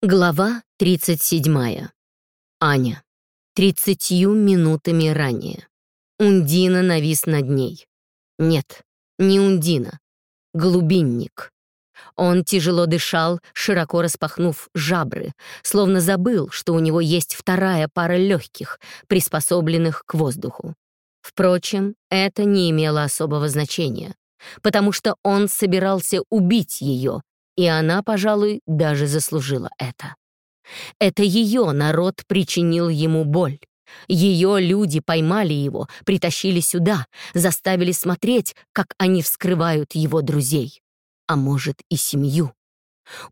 Глава 37. Аня. Тридцатью минутами ранее. Ундина навис над ней. Нет, не Ундина. Глубинник. Он тяжело дышал, широко распахнув жабры, словно забыл, что у него есть вторая пара легких, приспособленных к воздуху. Впрочем, это не имело особого значения, потому что он собирался убить ее, и она, пожалуй, даже заслужила это. Это ее народ причинил ему боль. Ее люди поймали его, притащили сюда, заставили смотреть, как они вскрывают его друзей, а может и семью.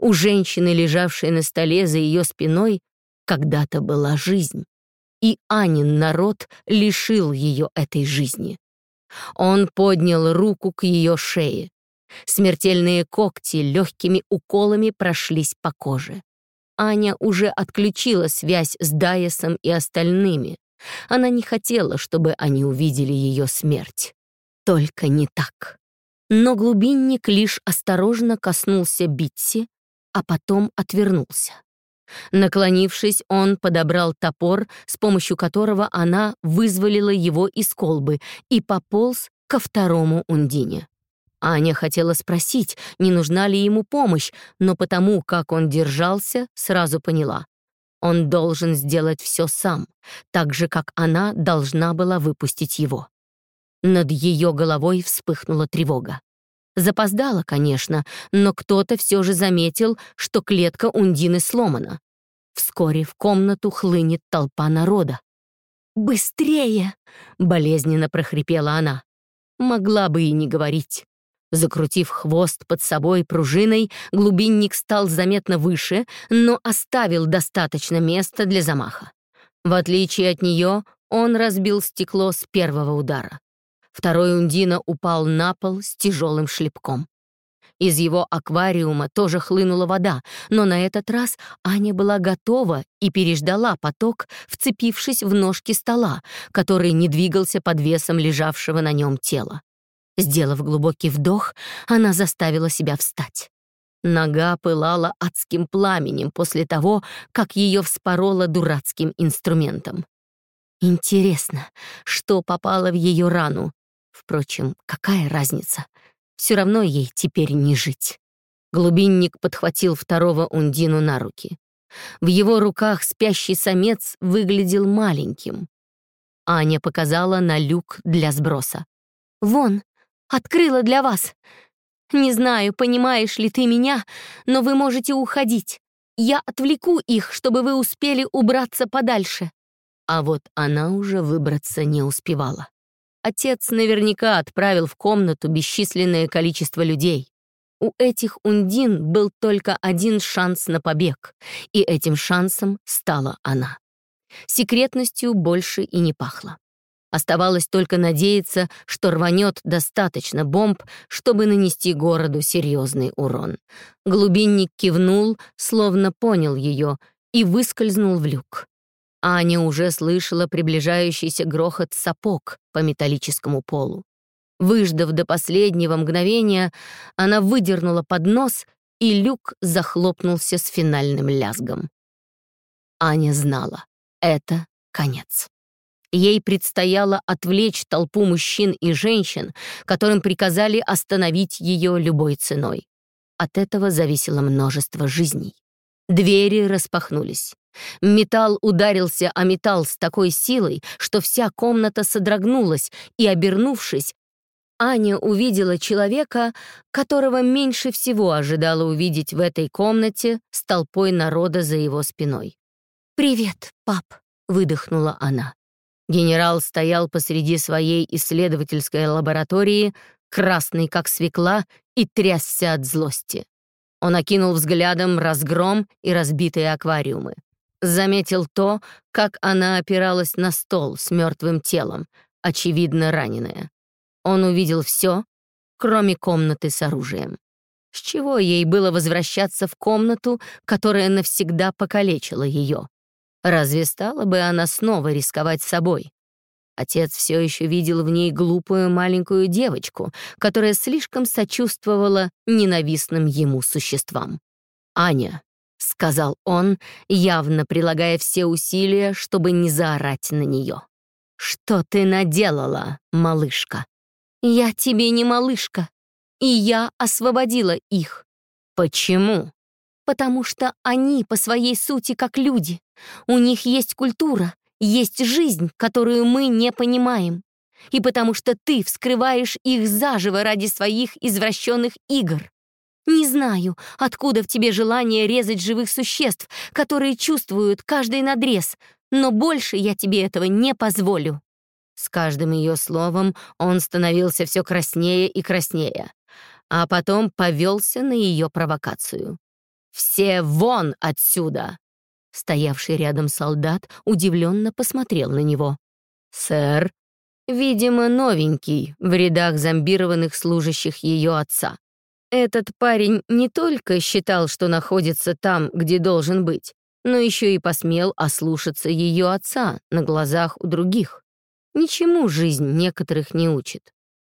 У женщины, лежавшей на столе за ее спиной, когда-то была жизнь, и Анин народ лишил ее этой жизни. Он поднял руку к ее шее, Смертельные когти легкими уколами прошлись по коже. Аня уже отключила связь с Дайесом и остальными. Она не хотела, чтобы они увидели ее смерть. Только не так. Но глубинник лишь осторожно коснулся Битси, а потом отвернулся. Наклонившись, он подобрал топор, с помощью которого она вызволила его из колбы и пополз ко второму Ундине. Аня хотела спросить, не нужна ли ему помощь, но потому, как он держался, сразу поняла. Он должен сделать все сам, так же, как она должна была выпустить его. Над ее головой вспыхнула тревога. Запоздала, конечно, но кто-то все же заметил, что клетка Ундины сломана. Вскоре в комнату хлынет толпа народа. «Быстрее!» — болезненно прохрипела она. Могла бы и не говорить. Закрутив хвост под собой пружиной, глубинник стал заметно выше, но оставил достаточно места для замаха. В отличие от нее, он разбил стекло с первого удара. Второй Ундина упал на пол с тяжелым шлепком. Из его аквариума тоже хлынула вода, но на этот раз Аня была готова и переждала поток, вцепившись в ножки стола, который не двигался под весом лежавшего на нем тела. Сделав глубокий вдох, она заставила себя встать. Нога пылала адским пламенем после того, как ее вспорола дурацким инструментом. Интересно, что попало в ее рану? Впрочем, какая разница? Все равно ей теперь не жить. Глубинник подхватил второго Ундину на руки. В его руках спящий самец выглядел маленьким. Аня показала на люк для сброса. «Вон, Открыла для вас. Не знаю, понимаешь ли ты меня, но вы можете уходить. Я отвлеку их, чтобы вы успели убраться подальше». А вот она уже выбраться не успевала. Отец наверняка отправил в комнату бесчисленное количество людей. У этих ундин был только один шанс на побег, и этим шансом стала она. Секретностью больше и не пахло. Оставалось только надеяться, что рванет достаточно бомб, чтобы нанести городу серьезный урон. Глубинник кивнул, словно понял ее, и выскользнул в люк. Аня уже слышала приближающийся грохот сапог по металлическому полу. Выждав до последнего мгновения, она выдернула поднос, и люк захлопнулся с финальным лязгом. Аня знала — это конец. Ей предстояло отвлечь толпу мужчин и женщин, которым приказали остановить ее любой ценой. От этого зависело множество жизней. Двери распахнулись. Металл ударился о металл с такой силой, что вся комната содрогнулась, и, обернувшись, Аня увидела человека, которого меньше всего ожидала увидеть в этой комнате с толпой народа за его спиной. «Привет, пап», — выдохнула она. Генерал стоял посреди своей исследовательской лаборатории, красный как свекла, и трясся от злости. Он окинул взглядом разгром и разбитые аквариумы. Заметил то, как она опиралась на стол с мертвым телом, очевидно раненая. Он увидел все, кроме комнаты с оружием. С чего ей было возвращаться в комнату, которая навсегда покалечила ее? Разве стала бы она снова рисковать собой? Отец все еще видел в ней глупую маленькую девочку, которая слишком сочувствовала ненавистным ему существам. «Аня», — сказал он, явно прилагая все усилия, чтобы не заорать на нее. «Что ты наделала, малышка?» «Я тебе не малышка, и я освободила их». «Почему?» «Потому что они по своей сути как люди. У них есть культура, есть жизнь, которую мы не понимаем. И потому что ты вскрываешь их заживо ради своих извращенных игр. Не знаю, откуда в тебе желание резать живых существ, которые чувствуют каждый надрез, но больше я тебе этого не позволю». С каждым ее словом он становился все краснее и краснее, а потом повелся на ее провокацию. «Все вон отсюда!» Стоявший рядом солдат удивленно посмотрел на него. «Сэр, видимо, новенький в рядах зомбированных служащих ее отца. Этот парень не только считал, что находится там, где должен быть, но еще и посмел ослушаться ее отца на глазах у других. Ничему жизнь некоторых не учит.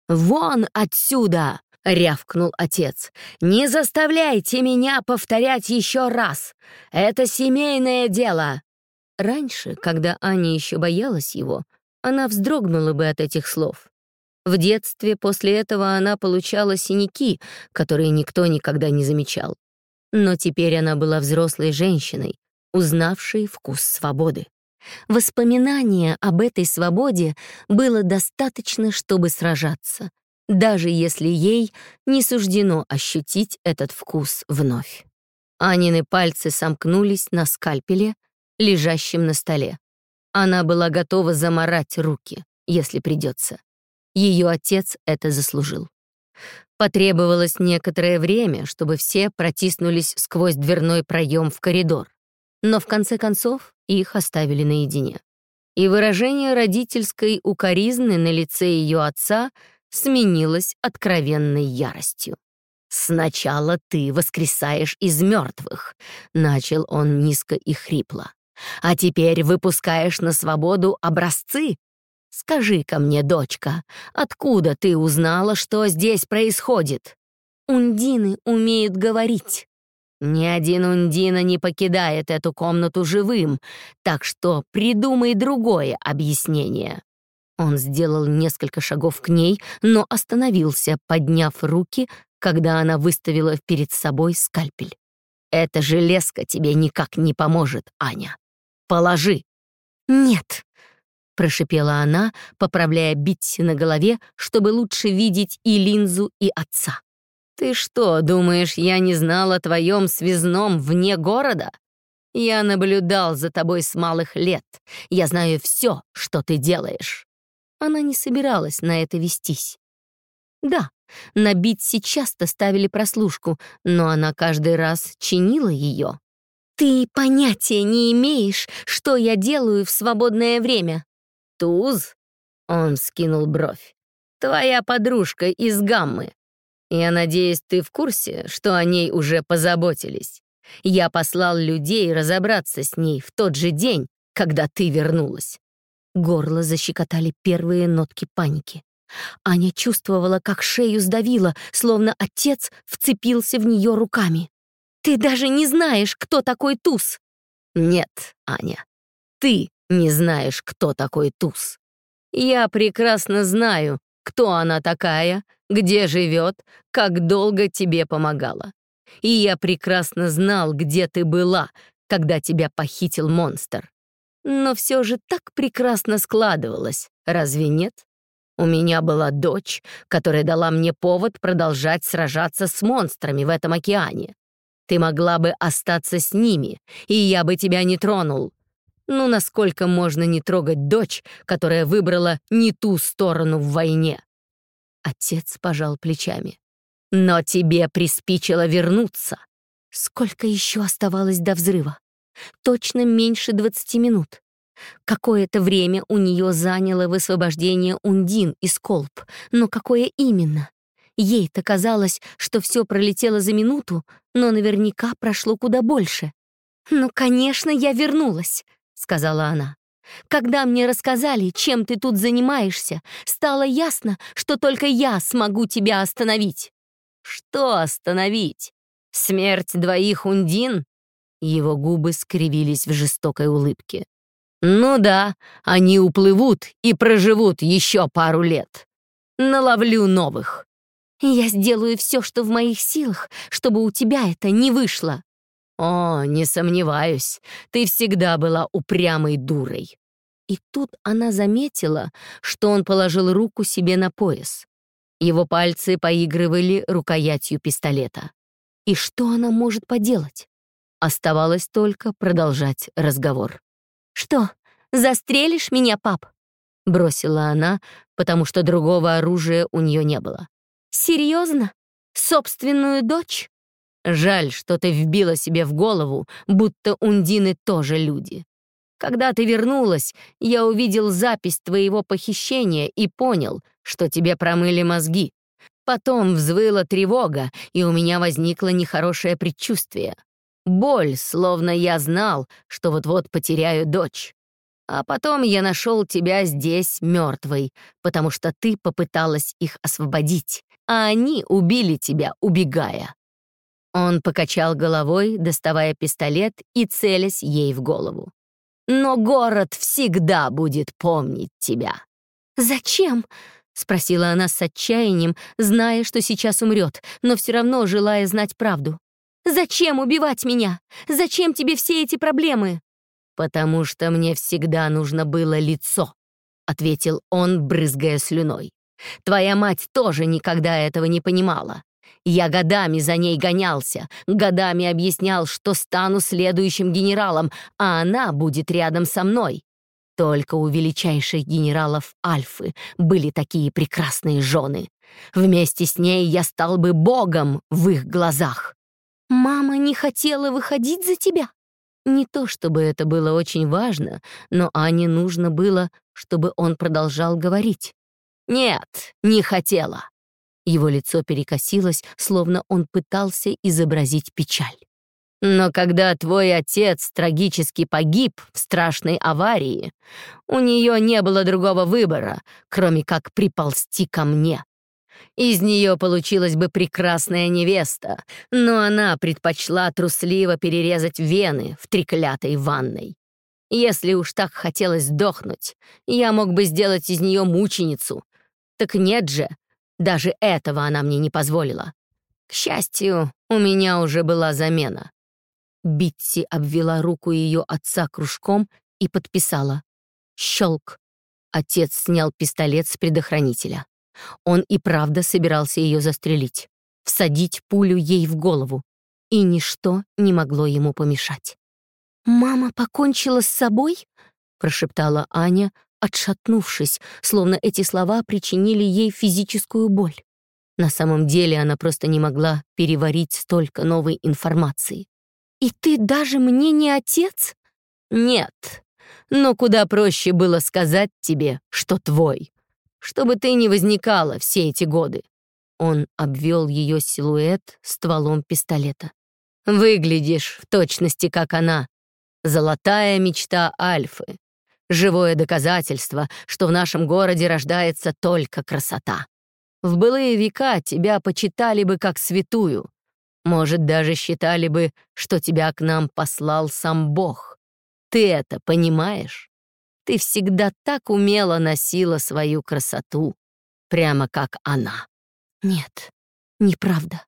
«Вон отсюда!» — рявкнул отец. «Не заставляйте меня повторять еще раз! Это семейное дело!» Раньше, когда Аня еще боялась его, она вздрогнула бы от этих слов. В детстве после этого она получала синяки, которые никто никогда не замечал. Но теперь она была взрослой женщиной, узнавшей вкус свободы. Воспоминания об этой свободе было достаточно, чтобы сражаться, даже если ей не суждено ощутить этот вкус вновь. Анины пальцы сомкнулись на скальпеле, лежащем на столе. Она была готова заморать руки, если придется. Ее отец это заслужил. Потребовалось некоторое время, чтобы все протиснулись сквозь дверной проем в коридор. Но в конце концов их оставили наедине. И выражение родительской укоризны на лице ее отца сменилось откровенной яростью. «Сначала ты воскресаешь из мертвых», — начал он низко и хрипло. «А теперь выпускаешь на свободу образцы? Скажи-ка мне, дочка, откуда ты узнала, что здесь происходит?» «Ундины умеют говорить», ни один Ундина не покидает эту комнату живым, так что придумай другое объяснение». Он сделал несколько шагов к ней, но остановился, подняв руки, когда она выставила перед собой скальпель. «Эта железка тебе никак не поможет, Аня. Положи». «Нет», — прошипела она, поправляя Битси на голове, чтобы лучше видеть и линзу, и отца. «Ты что, думаешь, я не знал о твоем связном вне города? Я наблюдал за тобой с малых лет. Я знаю все, что ты делаешь». Она не собиралась на это вестись. Да, на Битси часто ставили прослушку, но она каждый раз чинила ее. «Ты понятия не имеешь, что я делаю в свободное время». «Туз?» — он скинул бровь. «Твоя подружка из Гаммы. Я надеюсь, ты в курсе, что о ней уже позаботились. Я послал людей разобраться с ней в тот же день, когда ты вернулась». Горло защекотали первые нотки паники. Аня чувствовала, как шею сдавило, словно отец вцепился в нее руками. «Ты даже не знаешь, кто такой Туз!» «Нет, Аня, ты не знаешь, кто такой Туз. Я прекрасно знаю, кто она такая, где живет, как долго тебе помогала. И я прекрасно знал, где ты была, когда тебя похитил монстр. Но все же так прекрасно складывалось, разве нет? У меня была дочь, которая дала мне повод продолжать сражаться с монстрами в этом океане. Ты могла бы остаться с ними, и я бы тебя не тронул. Ну, насколько можно не трогать дочь, которая выбрала не ту сторону в войне? Отец пожал плечами. «Но тебе приспичило вернуться». Сколько еще оставалось до взрыва? Точно меньше двадцати минут. Какое-то время у нее заняло высвобождение Ундин из колб, но какое именно? Ей-то казалось, что все пролетело за минуту, но наверняка прошло куда больше. «Ну, конечно, я вернулась», — сказала она. Когда мне рассказали, чем ты тут занимаешься, стало ясно, что только я смогу тебя остановить». «Что остановить? Смерть двоих ундин? Его губы скривились в жестокой улыбке. «Ну да, они уплывут и проживут еще пару лет. Наловлю новых». «Я сделаю все, что в моих силах, чтобы у тебя это не вышло». «О, не сомневаюсь, ты всегда была упрямой дурой». И тут она заметила, что он положил руку себе на пояс. Его пальцы поигрывали рукоятью пистолета. И что она может поделать? Оставалось только продолжать разговор. «Что, застрелишь меня, пап?» Бросила она, потому что другого оружия у нее не было. «Серьезно? Собственную дочь?» Жаль, что ты вбила себе в голову, будто ундины тоже люди. Когда ты вернулась, я увидел запись твоего похищения и понял, что тебе промыли мозги. Потом взвыла тревога, и у меня возникло нехорошее предчувствие. Боль, словно я знал, что вот-вот потеряю дочь. А потом я нашел тебя здесь мертвой, потому что ты попыталась их освободить, а они убили тебя, убегая. Он покачал головой, доставая пистолет и целясь ей в голову. «Но город всегда будет помнить тебя». «Зачем?» — спросила она с отчаянием, зная, что сейчас умрет, но все равно желая знать правду. Зачем убивать меня? Зачем тебе все эти проблемы?» «Потому что мне всегда нужно было лицо», — ответил он, брызгая слюной. «Твоя мать тоже никогда этого не понимала. Я годами за ней гонялся, годами объяснял, что стану следующим генералом, а она будет рядом со мной. Только у величайших генералов Альфы были такие прекрасные жены. Вместе с ней я стал бы богом в их глазах. «Мама не хотела выходить за тебя?» Не то чтобы это было очень важно, но Ане нужно было, чтобы он продолжал говорить. «Нет, не хотела». Его лицо перекосилось, словно он пытался изобразить печаль. «Но когда твой отец трагически погиб в страшной аварии, у нее не было другого выбора, кроме как приползти ко мне. Из нее получилась бы прекрасная невеста, но она предпочла трусливо перерезать вены в треклятой ванной. Если уж так хотелось сдохнуть, я мог бы сделать из нее мученицу. Так нет же, даже этого она мне не позволила. К счастью, у меня уже была замена. Битси обвела руку ее отца кружком и подписала. Щелк. Отец снял пистолет с предохранителя. Он и правда собирался ее застрелить, всадить пулю ей в голову, и ничто не могло ему помешать. «Мама покончила с собой?» — прошептала Аня, отшатнувшись, словно эти слова причинили ей физическую боль. На самом деле она просто не могла переварить столько новой информации. «И ты даже мне не отец?» «Нет, но куда проще было сказать тебе, что твой чтобы ты не возникала все эти годы». Он обвел ее силуэт стволом пистолета. «Выглядишь в точности, как она. Золотая мечта Альфы. Живое доказательство, что в нашем городе рождается только красота. В былые века тебя почитали бы как святую. Может, даже считали бы, что тебя к нам послал сам Бог. Ты это понимаешь?» Ты всегда так умело носила свою красоту, прямо как она. Нет, неправда.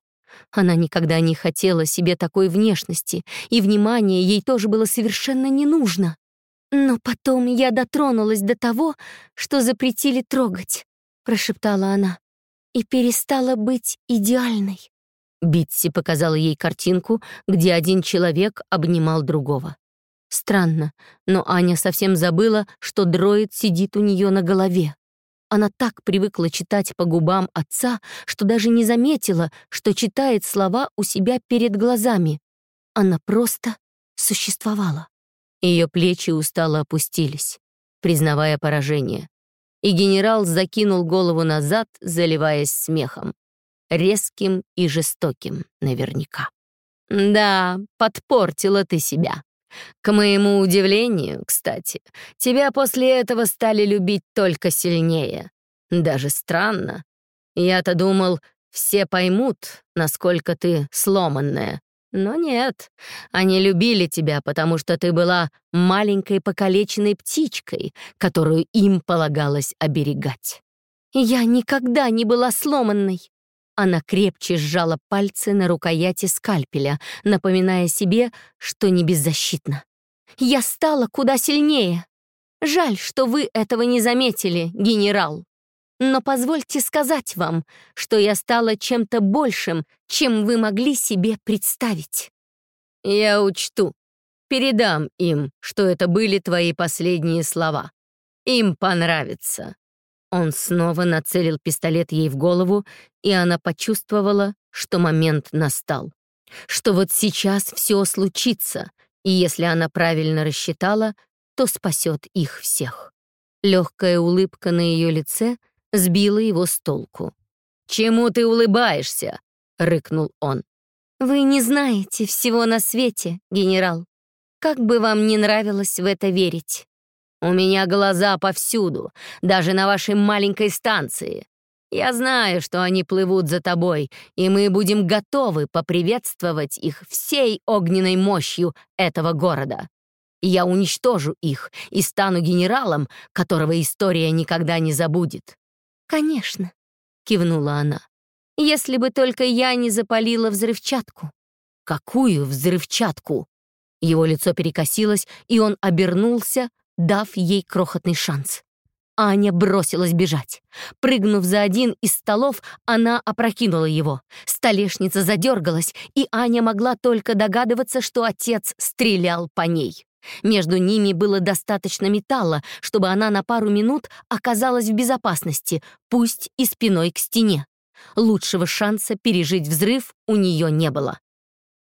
Она никогда не хотела себе такой внешности, и внимание ей тоже было совершенно не нужно. Но потом я дотронулась до того, что запретили трогать, прошептала она, и перестала быть идеальной. Битси показала ей картинку, где один человек обнимал другого. Странно, но Аня совсем забыла, что дроид сидит у нее на голове. Она так привыкла читать по губам отца, что даже не заметила, что читает слова у себя перед глазами. Она просто существовала. Ее плечи устало опустились, признавая поражение. И генерал закинул голову назад, заливаясь смехом. Резким и жестоким, наверняка. «Да, подпортила ты себя», к моему удивлению, кстати, тебя после этого стали любить только сильнее. Даже странно. Я-то думал, все поймут, насколько ты сломанная. Но нет, они любили тебя, потому что ты была маленькой покалеченной птичкой, которую им полагалось оберегать. Я никогда не была сломанной. Она крепче сжала пальцы на рукояти скальпеля, напоминая себе, что не беззащитна. Я стала куда сильнее. Жаль, что вы этого не заметили, генерал. Но позвольте сказать вам, что я стала чем-то большим, чем вы могли себе представить. Я учту. Передам им, что это были твои последние слова. Им понравится. Он снова нацелил пистолет ей в голову, и она почувствовала, что момент настал. Что вот сейчас все случится, и если она правильно рассчитала, то спасет их всех. Легкая улыбка на ее лице — сбила его с толку. «Чему ты улыбаешься?» — рыкнул он. «Вы не знаете всего на свете, генерал. Как бы вам не нравилось в это верить?» «У меня глаза повсюду, даже на вашей маленькой станции. Я знаю, что они плывут за тобой, и мы будем готовы поприветствовать их всей огненной мощью этого города. Я уничтожу их и стану генералом, которого история никогда не забудет. «Конечно», — кивнула она. «Если бы только я не запалила взрывчатку». «Какую взрывчатку?» Его лицо перекосилось, и он обернулся, дав ей крохотный шанс. Аня бросилась бежать. Прыгнув за один из столов, она опрокинула его. Столешница задергалась, и Аня могла только догадываться, что отец стрелял по ней. Между ними было достаточно металла, чтобы она на пару минут оказалась в безопасности, пусть и спиной к стене. Лучшего шанса пережить взрыв у нее не было.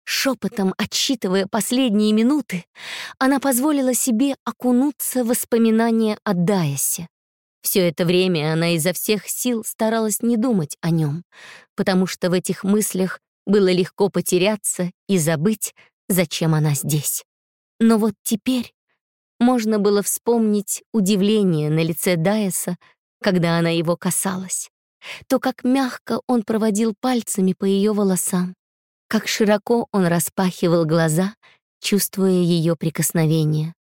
Шепотом отсчитывая последние минуты, она позволила себе окунуться в воспоминания о Дайосе. Все это время она изо всех сил старалась не думать о нем, потому что в этих мыслях было легко потеряться и забыть, зачем она здесь. Но вот теперь можно было вспомнить удивление на лице Дайеса, когда она его касалась. То, как мягко он проводил пальцами по ее волосам, как широко он распахивал глаза, чувствуя ее прикосновение.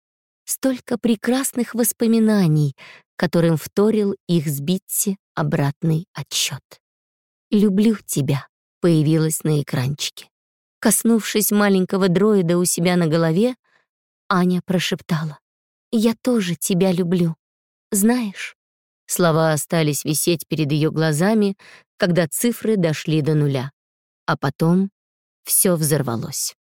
Столько прекрасных воспоминаний, которым вторил их с обратный отсчет. «Люблю тебя» появилась на экранчике. Коснувшись маленького дроида у себя на голове, Аня прошептала. «Я тоже тебя люблю. Знаешь?» Слова остались висеть перед ее глазами, когда цифры дошли до нуля. А потом все взорвалось.